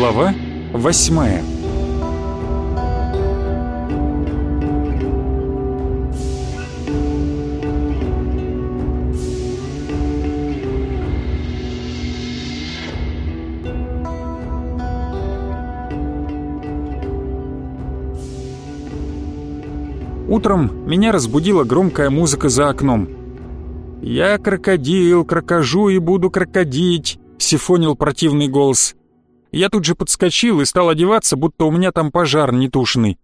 Глава восьмая Утром меня разбудила громкая музыка за окном. «Я крокодил, крокожу и буду крокодить», — сифонил противный голос. Я тут же подскочил и стал одеваться, будто у меня там пожар нетушный.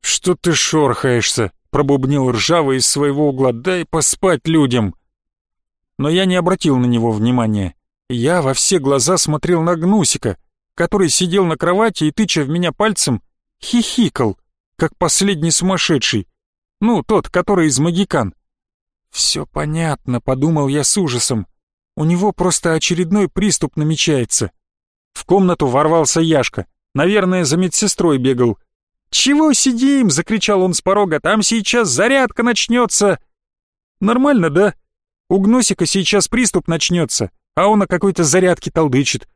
«Что ты шорхаешься?» — пробубнил ржавый из своего угла. «Дай поспать людям!» Но я не обратил на него внимания. Я во все глаза смотрел на Гнусика, который сидел на кровати и, тыча в меня пальцем, хихикал, как последний сумасшедший. Ну, тот, который из магикан. «Все понятно», — подумал я с ужасом. «У него просто очередной приступ намечается». В комнату ворвался Яшка. Наверное, за медсестрой бегал. «Чего сидим?» — закричал он с порога. «Там сейчас зарядка начнется!» «Нормально, да? У Гнусика сейчас приступ начнется, а он о какой-то зарядке толдычит».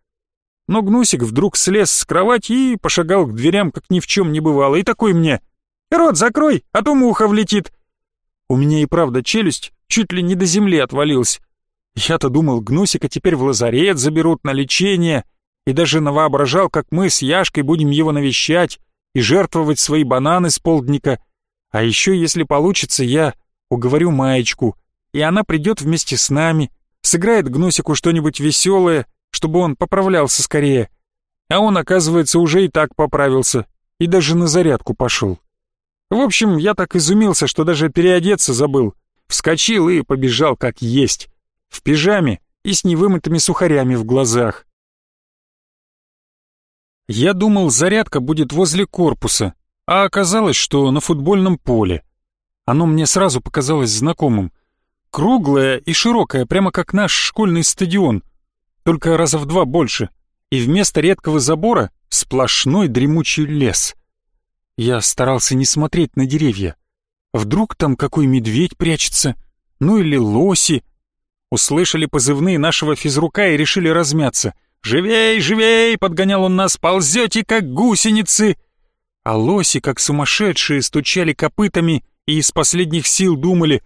Но Гнусик вдруг слез с кровати и пошагал к дверям, как ни в чем не бывало, и такой мне — Рот закрой, а то муха влетит. У меня и правда челюсть чуть ли не до земли отвалилась. Я-то думал, Гнусика теперь в лазарет заберут на лечение, и даже навоображал, как мы с Яшкой будем его навещать и жертвовать свои бананы с полдника. А еще, если получится, я уговорю Маечку, и она придет вместе с нами, сыграет Гнусику что-нибудь веселое, чтобы он поправлялся скорее. А он, оказывается, уже и так поправился, и даже на зарядку пошел. В общем, я так изумился, что даже переодеться забыл. Вскочил и побежал как есть. В пижаме и с невымытыми сухарями в глазах. Я думал, зарядка будет возле корпуса, а оказалось, что на футбольном поле. Оно мне сразу показалось знакомым. Круглое и широкое, прямо как наш школьный стадион, только раза в два больше. И вместо редкого забора сплошной дремучий лес — я старался не смотреть на деревья. Вдруг там какой медведь прячется, ну или лоси. Услышали позывные нашего физрука и решили размяться. «Живей, живей!» — подгонял он нас. «Ползете, как гусеницы!» А лоси, как сумасшедшие, стучали копытами и из последних сил думали.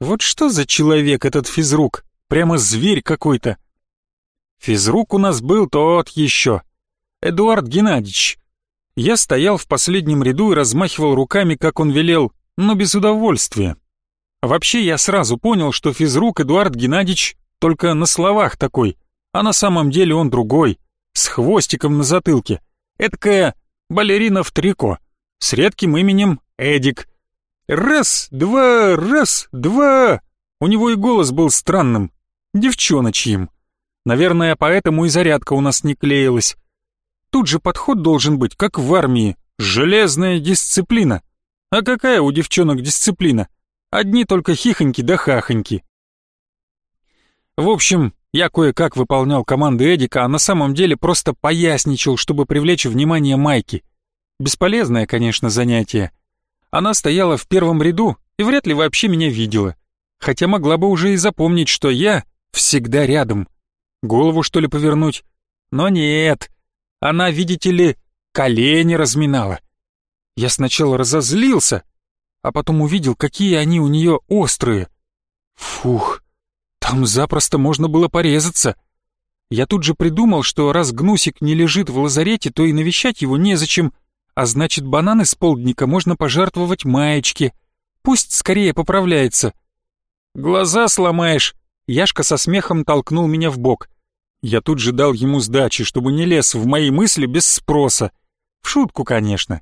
«Вот что за человек этот физрук? Прямо зверь какой-то!» Физрук у нас был тот еще. Эдуард Геннадьевич, я стоял в последнем ряду и размахивал руками, как он велел, но без удовольствия. Вообще я сразу понял, что физрук Эдуард Геннадьевич только на словах такой, а на самом деле он другой, с хвостиком на затылке. Эдакая балерина в трико, с редким именем Эдик. Раз, два, раз, два. У него и голос был странным, девчоночьим. Наверное, поэтому и зарядка у нас не клеилась. Тут же подход должен быть, как в армии, железная дисциплина. А какая у девчонок дисциплина? Одни только хихоньки да хахоньки. В общем, я кое-как выполнял команды Эдика, а на самом деле просто поясничал, чтобы привлечь внимание Майки. Бесполезное, конечно, занятие. Она стояла в первом ряду и вряд ли вообще меня видела. Хотя могла бы уже и запомнить, что я всегда рядом. Голову, что ли, повернуть? Но нет, она, видите ли, колени разминала. Я сначала разозлился, а потом увидел, какие они у нее острые. Фух, там запросто можно было порезаться. Я тут же придумал, что раз Гнусик не лежит в лазарете, то и навещать его незачем, а значит, бананы с полдника можно пожертвовать маечке. Пусть скорее поправляется. «Глаза сломаешь!» Яшка со смехом толкнул меня в бок. Я тут же дал ему сдачи, чтобы не лез в мои мысли без спроса. В шутку, конечно.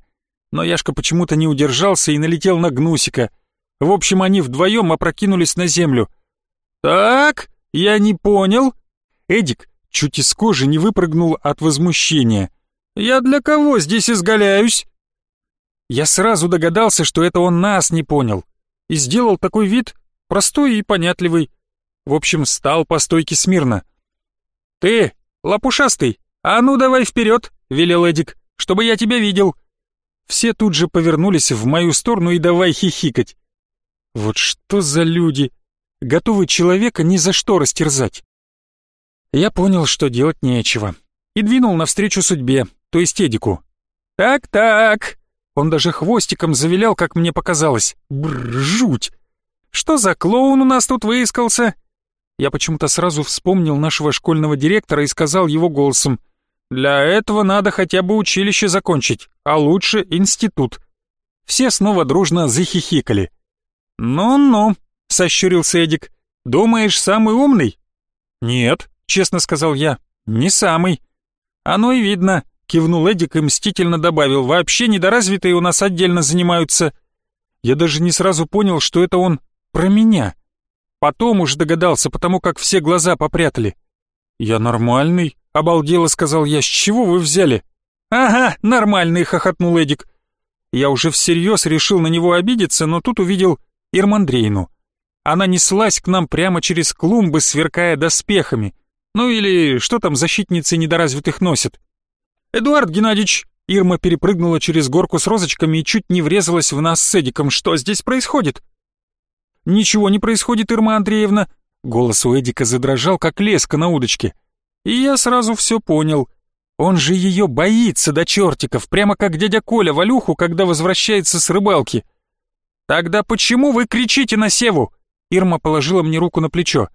Но Яшка почему-то не удержался и налетел на Гнусика. В общем, они вдвоем опрокинулись на землю. «Так, я не понял». Эдик чуть из кожи не выпрыгнул от возмущения. «Я для кого здесь изгаляюсь?» Я сразу догадался, что это он нас не понял. И сделал такой вид, простой и понятливый. В общем, стал по стойке смирно. «Ты, лопушастый, а ну давай вперед!» — велел Эдик, — «чтобы я тебя видел». Все тут же повернулись в мою сторону и давай хихикать. Вот что за люди, готовы человека ни за что растерзать. Я понял, что делать нечего. и двинул навстречу судьбе, то есть Эдику. «Так-так!» Он даже хвостиком завилял, как мне показалось. Бррр, жуть! Что за клоун у нас тут выискался? Я почему-то сразу вспомнил нашего школьного директора и сказал его голосом. «Для этого надо хотя бы училище закончить, а лучше институт». Все снова дружно захихикали. «Ну-ну», — сощурился Эдик, — «думаешь, самый умный?» «Нет», — честно сказал я, — «не самый». «Оно и видно», — кивнул Эдик и мстительно добавил, «вообще недоразвитые у нас отдельно занимаются». Я даже не сразу понял, что это он про меня. Потом уж догадался, потому как все глаза попрятали. «Я нормальный», — обалдело сказал я, — «с чего вы взяли?» «Ага, нормальный», — хохотнул Эдик. Я уже всерьез решил на него обидеться, но тут увидел Ирмандрейну. Она неслась к нам прямо через клумбы, сверкая доспехами. Ну или что там защитницы недоразвитых носят. «Эдуард Геннадьевич!» Ирма перепрыгнула через горку с розочками и чуть не врезалась в нас с Эдиком. «Что здесь происходит?» «Ничего не происходит, Ирма Андреевна!» Голос у Эдика задрожал, как леска на удочке. И я сразу все понял. Он же ее боится до чертиков, прямо как дядя Коля Валюху, когда возвращается с рыбалки. «Тогда почему вы кричите на Севу?» Ирма положила мне руку на плечо.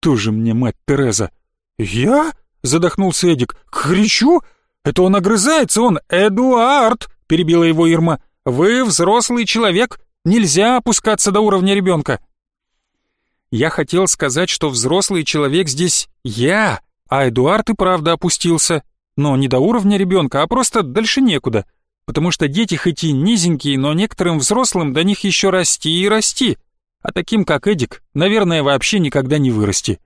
«Тоже мне мать Тереза». «Я?» — задохнулся Эдик. «Кричу? Это он огрызается, он Эдуард!» — перебила его Ирма. «Вы взрослый человек, нельзя опускаться до уровня ребенка». Я хотел сказать, что взрослый человек здесь я, а Эдуард и правда опустился. Но не до уровня ребенка, а просто дальше некуда. Потому что дети хоть и низенькие, но некоторым взрослым до них еще расти и расти. А таким, как Эдик, наверное, вообще никогда не вырасти.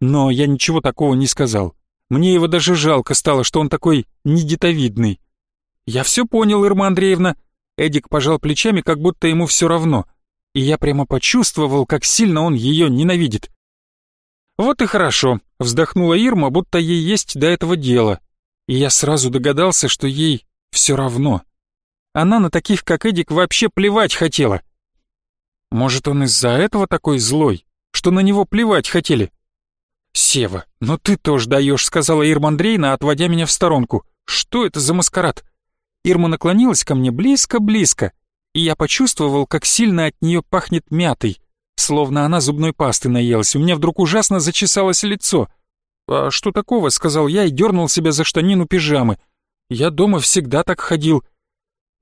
Но я ничего такого не сказал. Мне его даже жалко стало, что он такой недетовидный. «Я все понял, Ирма Андреевна». Эдик пожал плечами, как будто ему все равно. И я прямо почувствовал, как сильно он ее ненавидит. «Вот и хорошо», — вздохнула Ирма, будто ей есть до этого дело. И я сразу догадался, что ей все равно. Она на таких, как Эдик, вообще плевать хотела. Может, он из-за этого такой злой, что на него плевать хотели? «Сева, ну ты тоже даешь», — сказала Ирма Андреевна, отводя меня в сторонку. «Что это за маскарад?» Ирма наклонилась ко мне близко-близко, и я почувствовал, как сильно от нее пахнет мятой, словно она зубной пасты наелась. У меня вдруг ужасно зачесалось лицо. «А что такого?» — сказал я и дернул себя за штанину пижамы. «Я дома всегда так ходил».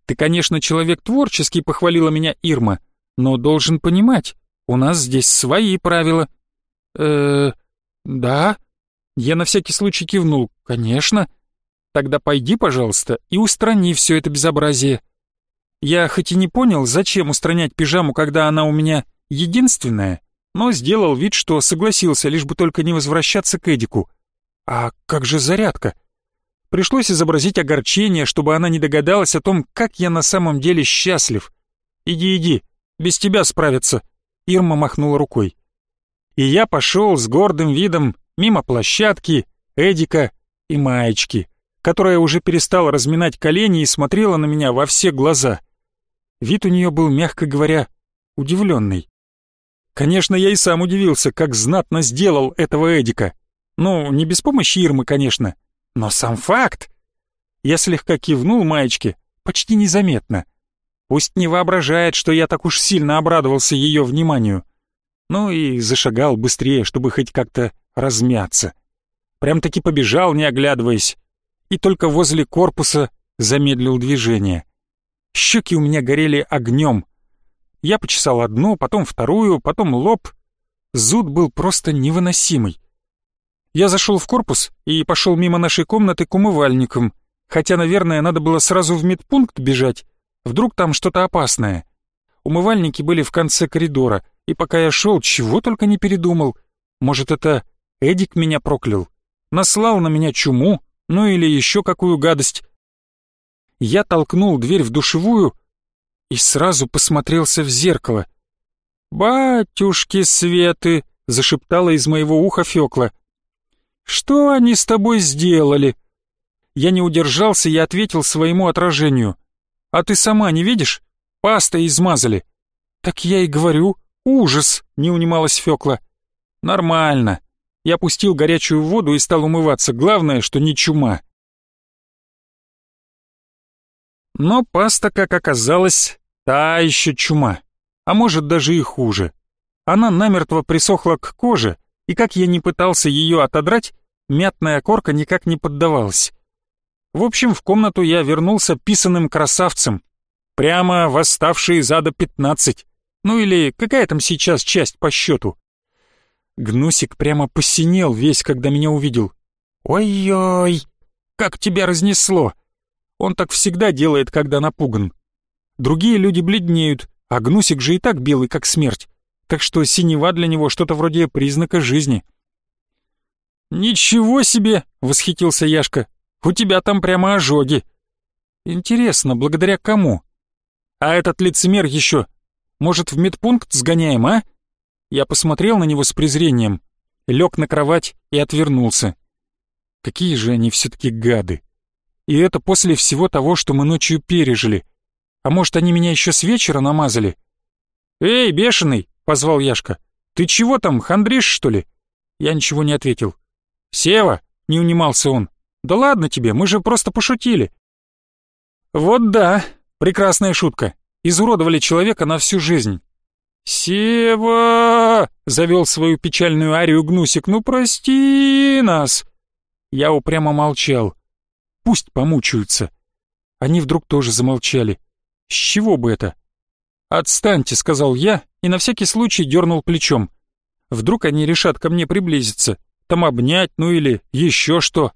«Ты, конечно, человек творческий», — похвалила меня Ирма, «но должен понимать, у нас здесь свои правила». «Э-э...» «Да?» Я на всякий случай кивнул. «Конечно». «Тогда пойди, пожалуйста, и устрани все это безобразие». Я хоть и не понял, зачем устранять пижаму, когда она у меня единственная, но сделал вид, что согласился, лишь бы только не возвращаться к Эдику. А как же зарядка? Пришлось изобразить огорчение, чтобы она не догадалась о том, как я на самом деле счастлив. «Иди, иди, без тебя справятся», — Ирма махнула рукой и я пошел с гордым видом мимо площадки, Эдика и Маечки, которая уже перестала разминать колени и смотрела на меня во все глаза. Вид у нее был, мягко говоря, удивленный. Конечно, я и сам удивился, как знатно сделал этого Эдика. Ну, не без помощи Ирмы, конечно, но сам факт. Я слегка кивнул Маечке, почти незаметно. Пусть не воображает, что я так уж сильно обрадовался ее вниманию ну и зашагал быстрее, чтобы хоть как-то размяться. Прям-таки побежал, не оглядываясь, и только возле корпуса замедлил движение. Щеки у меня горели огнем. Я почесал одну, потом вторую, потом лоб. Зуд был просто невыносимый. Я зашел в корпус и пошел мимо нашей комнаты к умывальникам, хотя, наверное, надо было сразу в медпункт бежать, вдруг там что-то опасное. Умывальники были в конце коридора, и пока я шел, чего только не передумал. Может, это Эдик меня проклял? Наслал на меня чуму, ну или еще какую гадость. Я толкнул дверь в душевую и сразу посмотрелся в зеркало. «Батюшки Светы!» — зашептала из моего уха Фёкла. «Что они с тобой сделали?» Я не удержался и ответил своему отражению. «А ты сама не видишь? Пастой измазали». «Так я и говорю, «Ужас!» — не унималась Фёкла. «Нормально. Я пустил горячую воду и стал умываться, главное, что не чума. Но паста, как оказалось, та еще чума, а может даже и хуже. Она намертво присохла к коже, и как я не пытался ее отодрать, мятная корка никак не поддавалась. В общем, в комнату я вернулся писаным красавцем, прямо восставший из ада пятнадцать, ну или какая там сейчас часть по счету. Гнусик прямо посинел весь, когда меня увидел. «Ой-ой, как тебя разнесло!» Он так всегда делает, когда напуган. Другие люди бледнеют, а Гнусик же и так белый, как смерть. Так что синева для него что-то вроде признака жизни. «Ничего себе!» — восхитился Яшка. «У тебя там прямо ожоги!» «Интересно, благодаря кому?» «А этот лицемер еще может, в медпункт сгоняем, а?» Я посмотрел на него с презрением, лег на кровать и отвернулся. Какие же они все-таки гады. И это после всего того, что мы ночью пережили. А может, они меня еще с вечера намазали? «Эй, бешеный!» — позвал Яшка. «Ты чего там, хандришь, что ли?» Я ничего не ответил. «Сева!» — не унимался он. «Да ладно тебе, мы же просто пошутили». «Вот да, прекрасная шутка изуродовали человека на всю жизнь. «Сева!» — завел свою печальную арию Гнусик. «Ну прости нас!» Я упрямо молчал. Пусть помучаются. Они вдруг тоже замолчали. С чего бы это? «Отстаньте», — сказал я, и на всякий случай дернул плечом. Вдруг они решат ко мне приблизиться, там обнять, ну или еще что.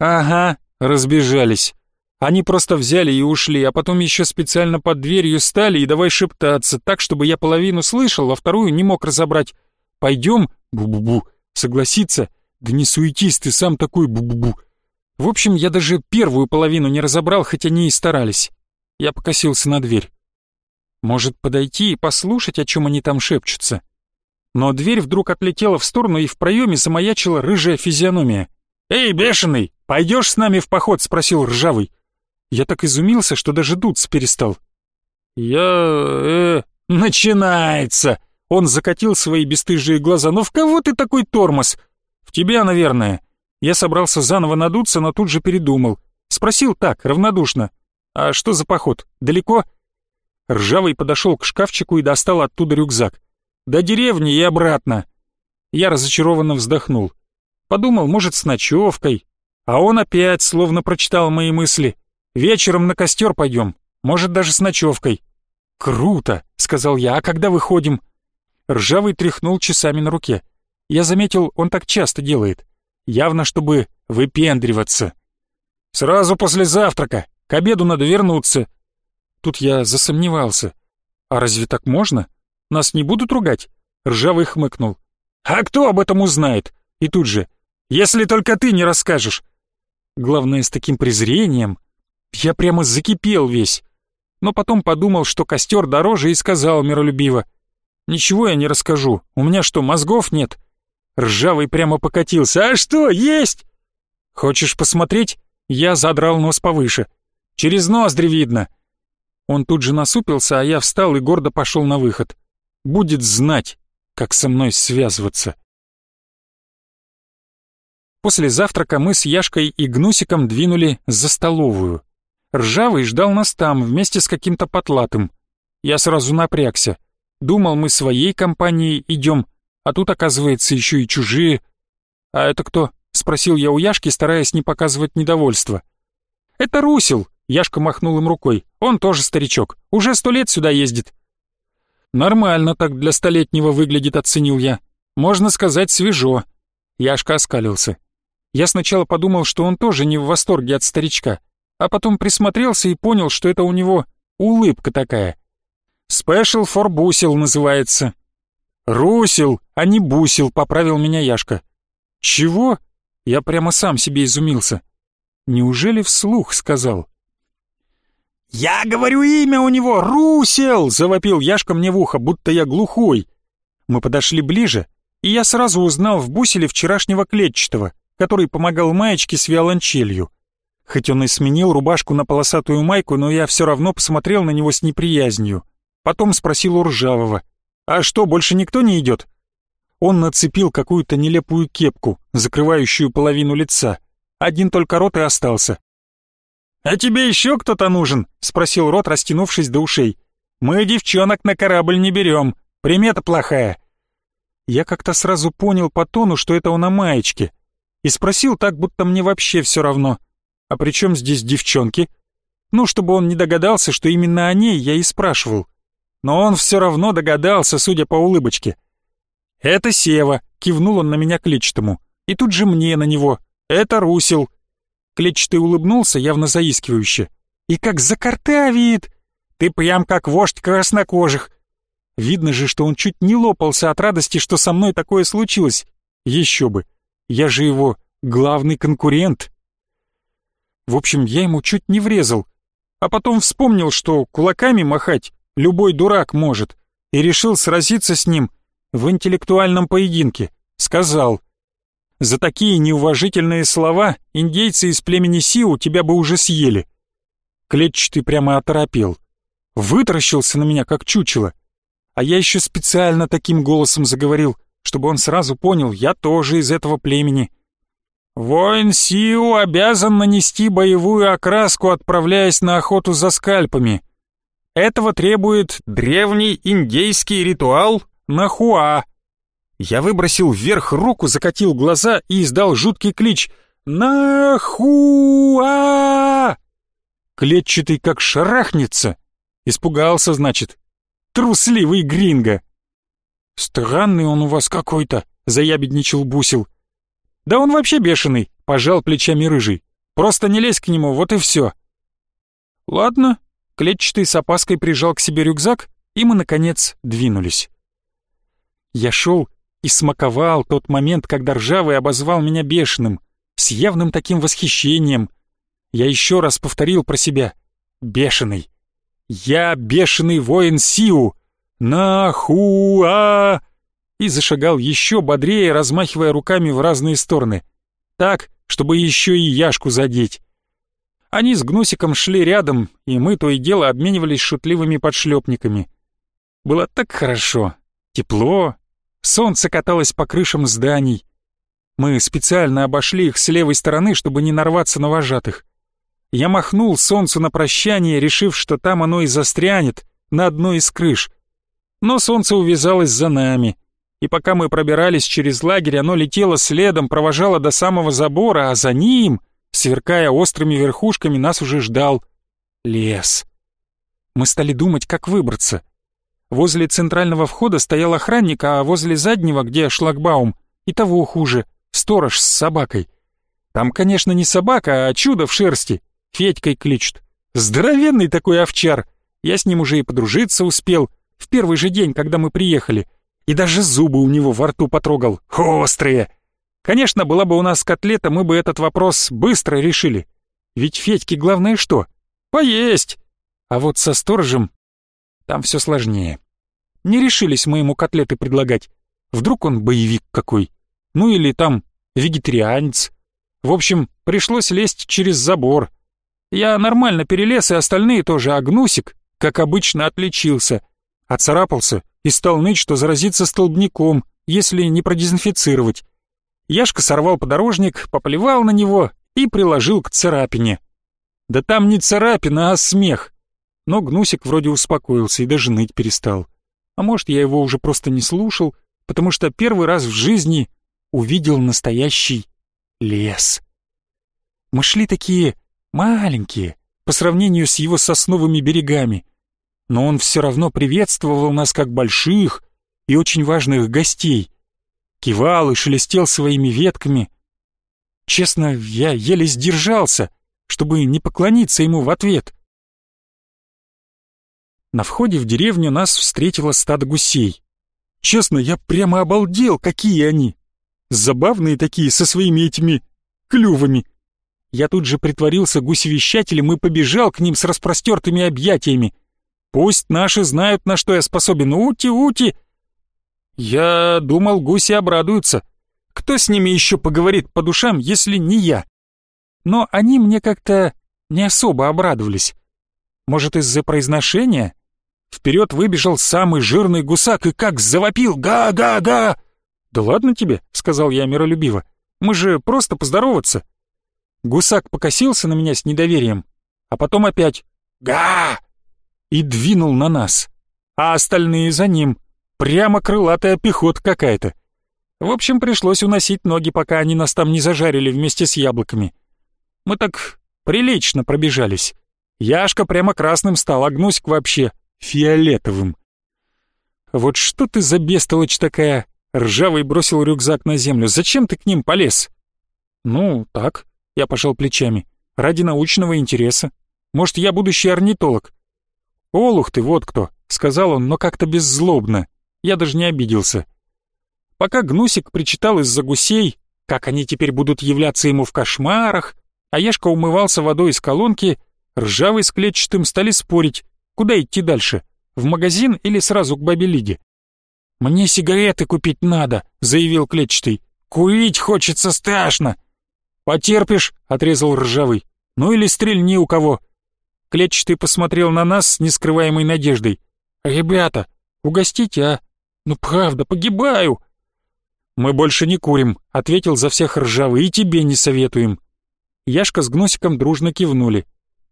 Ага, разбежались. Они просто взяли и ушли, а потом еще специально под дверью стали и давай шептаться, так, чтобы я половину слышал, а вторую не мог разобрать. «Пойдем?» Бу-бу-бу. Согласиться? Да не суетись ты, сам такой бу-бу-бу. В общем, я даже первую половину не разобрал, хотя они и старались. Я покосился на дверь. Может, подойти и послушать, о чем они там шепчутся? Но дверь вдруг отлетела в сторону, и в проеме замаячила рыжая физиономия. «Эй, бешеный, пойдешь с нами в поход?» — спросил ржавый. Я так изумился, что даже дуться перестал. «Я... э... начинается!» Он закатил свои бесстыжие глаза. «Ну в кого ты такой тормоз?» «В тебя, наверное». Я собрался заново надуться, но тут же передумал. Спросил так, равнодушно. «А что за поход? Далеко?» Ржавый подошел к шкафчику и достал оттуда рюкзак. «До деревни и обратно». Я разочарованно вздохнул. Подумал, может, с ночевкой. А он опять словно прочитал мои мысли. Вечером на костер пойдем, может, даже с ночевкой». «Круто!» — сказал я. «А когда выходим?» Ржавый тряхнул часами на руке. Я заметил, он так часто делает. Явно, чтобы выпендриваться. «Сразу после завтрака. К обеду надо вернуться». Тут я засомневался. «А разве так можно? Нас не будут ругать?» Ржавый хмыкнул. «А кто об этом узнает?» И тут же. «Если только ты не расскажешь». Главное, с таким презрением, я прямо закипел весь. Но потом подумал, что костер дороже и сказал миролюбиво. «Ничего я не расскажу. У меня что, мозгов нет?» Ржавый прямо покатился. «А что, есть?» «Хочешь посмотреть?» Я задрал нос повыше. «Через ноздри видно». Он тут же насупился, а я встал и гордо пошел на выход. Будет знать, как со мной связываться. После завтрака мы с Яшкой и Гнусиком двинули за столовую. Ржавый ждал нас там вместе с каким-то потлатым. Я сразу напрягся. Думал, мы своей компанией идем, а тут, оказывается, еще и чужие. «А это кто?» — спросил я у Яшки, стараясь не показывать недовольства. «Это Русил», — Яшка махнул им рукой. «Он тоже старичок, уже сто лет сюда ездит». «Нормально так для столетнего выглядит», — оценил я. «Можно сказать, свежо». Яшка оскалился. Я сначала подумал, что он тоже не в восторге от старичка, а потом присмотрелся и понял, что это у него улыбка такая. «Special for Бусил» называется. «Русил, а не Бусил», — поправил меня Яшка. «Чего?» Я прямо сам себе изумился. «Неужели вслух?» — сказал. «Я говорю имя у него, Русил!» — завопил Яшка мне в ухо, будто я глухой. Мы подошли ближе, и я сразу узнал в Буселе вчерашнего клетчатого, который помогал маечке с виолончелью. Хоть он и сменил рубашку на полосатую майку, но я все равно посмотрел на него с неприязнью. Потом спросил у Ржавого, «А что, больше никто не идет?» Он нацепил какую-то нелепую кепку, закрывающую половину лица. Один только рот и остался. «А тебе еще кто-то нужен?» — спросил рот, растянувшись до ушей. «Мы девчонок на корабль не берем. Примета плохая». Я как-то сразу понял по тону, что это он о маечке. И спросил так, будто мне вообще все равно. «А при чем здесь девчонки?» Ну, чтобы он не догадался, что именно о ней я и спрашивал. Но он все равно догадался, судя по улыбочке. «Это Сева», — кивнул он на меня клетчатому. И тут же мне на него. «Это Русил». Клетчатый улыбнулся, явно заискивающе. «И как закартавит! Ты прям как вождь краснокожих!» Видно же, что он чуть не лопался от радости, что со мной такое случилось. Еще бы, я же его главный конкурент. В общем, я ему чуть не врезал, а потом вспомнил, что кулаками махать любой дурак может, и решил сразиться с ним в интеллектуальном поединке. Сказал, «За такие неуважительные слова индейцы из племени Сиу тебя бы уже съели». Клетчатый прямо оторопел. Вытаращился на меня, как чучело. А я еще специально таким голосом заговорил, чтобы он сразу понял, я тоже из этого племени. Воин Сиу обязан нанести боевую окраску, отправляясь на охоту за скальпами. Этого требует древний индейский ритуал Нахуа. Я выбросил вверх руку, закатил глаза и издал жуткий клич «Нахуа!» Клетчатый как шарахнется. Испугался, значит. Трусливый гринго. «Странный он у вас какой-то», — заябедничал Бусил. «Да он вообще бешеный», — пожал плечами рыжий. «Просто не лезь к нему, вот и все». «Ладно», — клетчатый с опаской прижал к себе рюкзак, и мы, наконец, двинулись. Я шел и смаковал тот момент, когда Ржавый обозвал меня бешеным, с явным таким восхищением. Я еще раз повторил про себя «бешеный». «Я бешеный воин Сиу! Нахуа!» И зашагал еще бодрее, размахивая руками в разные стороны. Так, чтобы еще и Яшку задеть. Они с Гнусиком шли рядом, и мы то и дело обменивались шутливыми подшлепниками. Было так хорошо, тепло, солнце каталось по крышам зданий. Мы специально обошли их с левой стороны, чтобы не нарваться на вожатых. Я махнул солнцу на прощание, решив, что там оно и застрянет, на одной из крыш. Но солнце увязалось за нами, и пока мы пробирались через лагерь, оно летело следом, провожало до самого забора, а за ним, сверкая острыми верхушками, нас уже ждал лес. Мы стали думать, как выбраться. Возле центрального входа стоял охранник, а возле заднего, где шлагбаум, и того хуже, сторож с собакой. Там, конечно, не собака, а чудо в шерсти, Федькой кличут. Здоровенный такой овчар. Я с ним уже и подружиться успел, в первый же день, когда мы приехали. И даже зубы у него во рту потрогал. Острые. Конечно, была бы у нас котлета, мы бы этот вопрос быстро решили. Ведь Федьке главное что? Поесть. А вот со сторожем там все сложнее. Не решились мы ему котлеты предлагать. Вдруг он боевик какой. Ну или там вегетарианец. В общем, пришлось лезть через забор, я нормально перелез, и остальные тоже, а Гнусик, как обычно, отличился. Оцарапался и стал ныть, что заразиться столбняком, если не продезинфицировать. Яшка сорвал подорожник, поплевал на него и приложил к царапине. Да там не царапина, а смех. Но Гнусик вроде успокоился и даже ныть перестал. А может, я его уже просто не слушал, потому что первый раз в жизни увидел настоящий лес. Мы шли такие маленькие, по сравнению с его сосновыми берегами, но он все равно приветствовал нас как больших и очень важных гостей, кивал и шелестел своими ветками. Честно, я еле сдержался, чтобы не поклониться ему в ответ. На входе в деревню нас встретило стадо гусей. Честно, я прямо обалдел, какие они. Забавные такие, со своими этими клювами. Я тут же притворился гусевещателем и побежал к ним с распростертыми объятиями. Пусть наши знают, на что я способен. Ути-ути! Я думал, гуси обрадуются. Кто с ними еще поговорит по душам, если не я? Но они мне как-то не особо обрадовались. Может, из-за произношения? Вперед выбежал самый жирный гусак и как завопил «Га-га-га!» «Да ладно тебе», — сказал я миролюбиво. «Мы же просто поздороваться». Гусак покосился на меня с недоверием, а потом опять «Га!» И двинул на нас, а остальные за ним. Прямо крылатая пехота какая-то. В общем, пришлось уносить ноги, пока они нас там не зажарили вместе с яблоками. Мы так прилично пробежались. Яшка прямо красным стал, а Гнусик вообще фиолетовым. «Вот что ты за бестолочь такая?» Ржавый бросил рюкзак на землю. «Зачем ты к ним полез?» «Ну, так», — я пожал плечами. «Ради научного интереса. Может, я будущий орнитолог?» «Олух ты, вот кто», — сказал он, но как-то беззлобно. Я даже не обиделся. Пока Гнусик причитал из-за гусей, как они теперь будут являться ему в кошмарах, а Яшка умывался водой из колонки, Ржавый с клетчатым стали спорить, куда идти дальше, в магазин или сразу к бабе Лиде. «Мне сигареты купить надо», — заявил клетчатый. «Курить хочется страшно». «Потерпишь», — отрезал Ржавый. «Ну или стрельни у кого». Клетчатый посмотрел на нас с нескрываемой надеждой. «Ребята, угостите, а? Ну правда, погибаю!» «Мы больше не курим», — ответил за всех Ржавый, — «и тебе не советуем». Яшка с Гносиком дружно кивнули.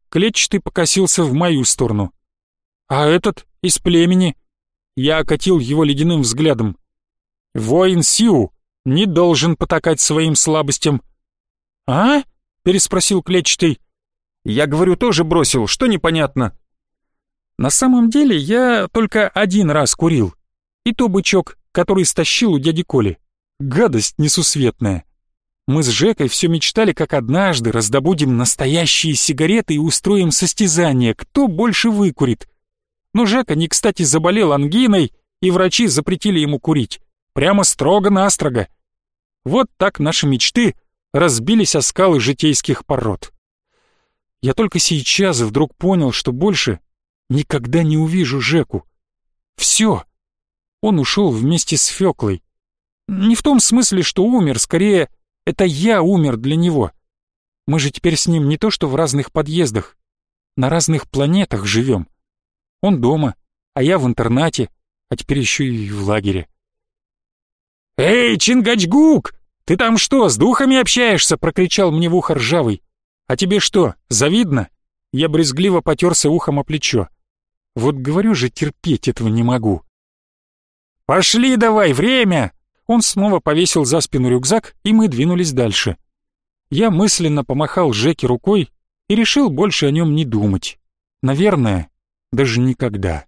Клетчатый покосился в мою сторону. «А этот из племени?» Я окатил его ледяным взглядом. «Воин Сиу не должен потакать своим слабостям». «А?» — переспросил Клетчатый. «Я говорю, тоже бросил, что непонятно?» На самом деле я только один раз курил. И то бычок, который стащил у дяди Коли. Гадость несусветная. Мы с Жекой все мечтали, как однажды раздобудем настоящие сигареты и устроим состязание, кто больше выкурит. Но Жека не кстати заболел ангиной, и врачи запретили ему курить. Прямо строго-настрого. Вот так наши мечты разбились о скалы житейских пород. Я только сейчас вдруг понял, что больше никогда не увижу Жеку. Все. Он ушел вместе с Феклой. Не в том смысле, что умер, скорее это я умер для него. Мы же теперь с ним не то что в разных подъездах, на разных планетах живем. Он дома, а я в интернате, а теперь еще и в лагере. «Эй, Чингачгук, ты там что, с духами общаешься?» — прокричал мне в ухо ржавый. «А тебе что, завидно?» Я брезгливо потерся ухом о плечо. Вот говорю же, терпеть этого не могу. «Пошли давай, время!» Он снова повесил за спину рюкзак, и мы двинулись дальше. Я мысленно помахал Жеке рукой и решил больше о нем не думать. Наверное, даже никогда.